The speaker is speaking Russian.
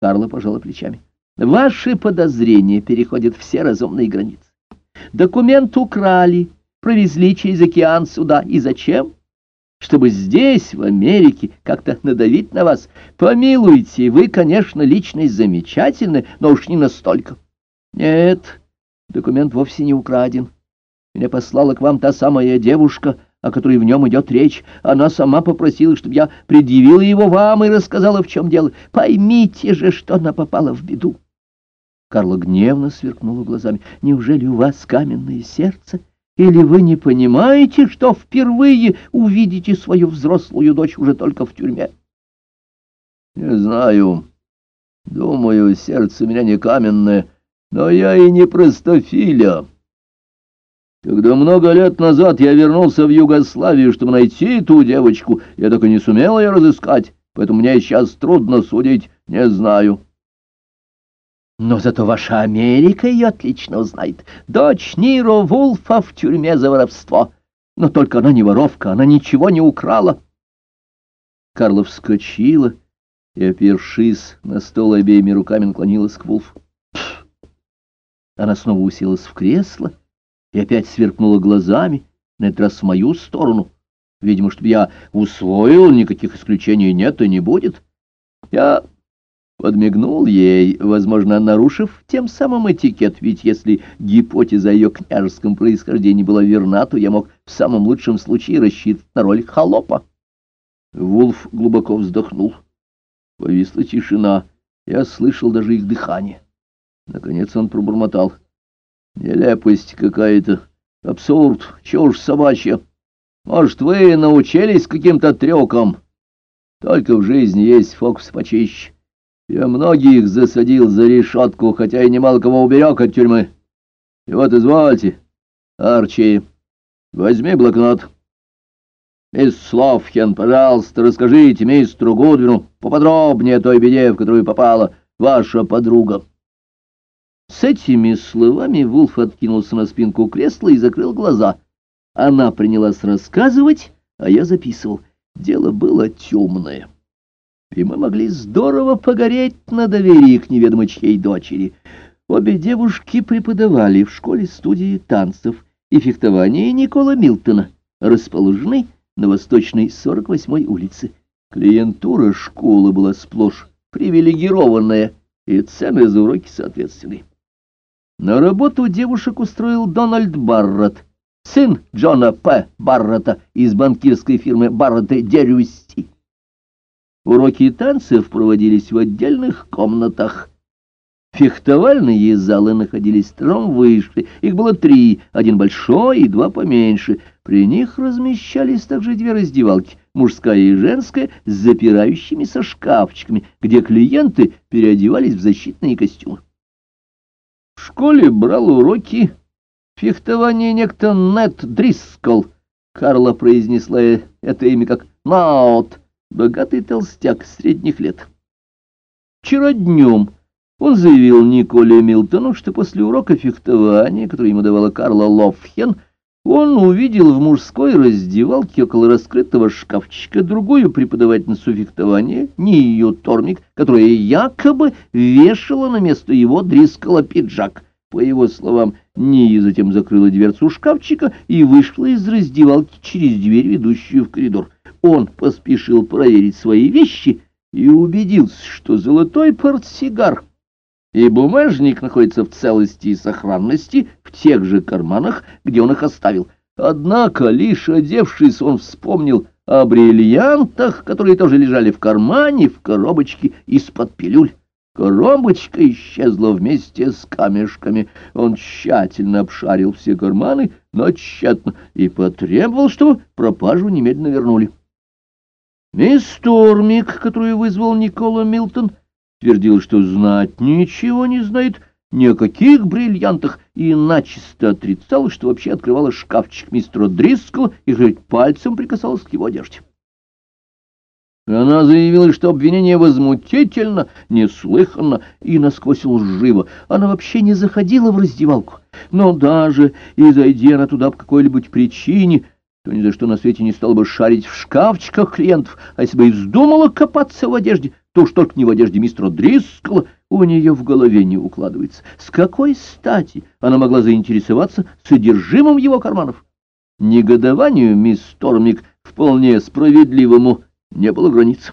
Карла пожала плечами. Ваши подозрения переходят все разумные границы. Документ украли, провезли через океан сюда. И зачем? Чтобы здесь, в Америке, как-то надавить на вас. Помилуйте, вы, конечно, личность замечательная, но уж не настолько. Нет, документ вовсе не украден. Меня послала к вам та самая девушка, о которой в нем идет речь. Она сама попросила, чтобы я предъявила его вам и рассказала, в чем дело. Поймите же, что она попала в беду. Карла гневно сверкнула глазами. «Неужели у вас каменное сердце? Или вы не понимаете, что впервые увидите свою взрослую дочь уже только в тюрьме?» «Не знаю. Думаю, сердце у меня не каменное, но я и не простофиля. Когда много лет назад я вернулся в Югославию, чтобы найти ту девочку, я так и не сумел ее разыскать, поэтому мне сейчас трудно судить, не знаю». Но зато ваша Америка ее отлично узнает. Дочь Ниро Вулфа в тюрьме за воровство. Но только она не воровка, она ничего не украла. Карла вскочила и, опершись на стол обеими руками, наклонилась к Вулфу. Она снова уселась в кресло и опять сверкнула глазами, на этот раз в мою сторону. Видимо, чтобы я усвоил, никаких исключений нет и не будет. Я Подмигнул ей, возможно, нарушив тем самым этикет, ведь если гипотеза о ее княжеском происхождении была верна, то я мог в самом лучшем случае рассчитывать на роль холопа. Вулф глубоко вздохнул. Повисла тишина. Я слышал даже их дыхание. Наконец он пробормотал. Нелепость какая-то. Абсурд. Чушь собачья. Может, вы научились каким-то трюкам? Только в жизни есть фокус почище. Я многих засадил за решетку, хотя и немало кого уберег от тюрьмы. И вот, извольте, Арчи, возьми блокнот. Мисс Словхен, пожалуйста, расскажите мистеру Гудвину поподробнее о той беде, в которую попала ваша подруга. С этими словами Вулф откинулся на спинку кресла и закрыл глаза. Она принялась рассказывать, а я записывал. Дело было темное и мы могли здорово погореть на доверии к неведомой чьей дочери. Обе девушки преподавали в школе-студии танцев и фехтования Никола Милтона, расположенной на восточной 48-й улице. Клиентура школы была сплошь привилегированная, и цены за уроки соответственные. На работу девушек устроил Дональд Барретт, сын Джона П. Барретта из банкирской фирмы Барретта Дерюсси. Уроки танцев проводились в отдельных комнатах. Фехтовальные залы находились тром выше, их было три, один большой и два поменьше. При них размещались также две раздевалки, мужская и женская, с запирающимися шкафчиками, где клиенты переодевались в защитные костюмы. В школе брал уроки фехтования некто Нет Дрискл. Карла произнесла это имя как «Наут», богатый толстяк средних лет. Вчера днем он заявил Николе Милтону, что после урока фехтования, который ему давала Карла Лофхен, он увидел в мужской раздевалке около раскрытого шкафчика другую преподавательницу фехтования, ее Тормик, которая якобы вешала на место его дрискала пиджак. По его словам, Ния затем закрыла дверцу шкафчика и вышла из раздевалки через дверь, ведущую в коридор он поспешил проверить свои вещи и убедился, что золотой портсигар и бумажник находятся в целости и сохранности в тех же карманах, где он их оставил. Однако, лишь одевшись, он вспомнил о бриллиантах, которые тоже лежали в кармане, в коробочке из-под пилюль. Коробочка исчезла вместе с камешками. Он тщательно обшарил все карманы, но тщетно, и потребовал, чтобы пропажу немедленно вернули. Мисс Тормик, которую вызвал Никола Милтон, твердил, что знать ничего не знает ни о каких бриллиантах, и начисто отрицал, что вообще открывала шкафчик мистера Дрискла и хоть пальцем прикасалась к его одежде. Она заявила, что обвинение возмутительно, неслыханно и насквозь лживо. Она вообще не заходила в раздевалку. Но даже и зайдя она туда по какой-либо причине, то ни за что на свете не стал бы шарить в шкафчиках клиентов, а если бы и вздумала копаться в одежде, то уж только не в одежде мистера Дрискла, у нее в голове не укладывается. С какой стати она могла заинтересоваться содержимым его карманов? Негодованию мисс Тормик, вполне справедливому, не было границ.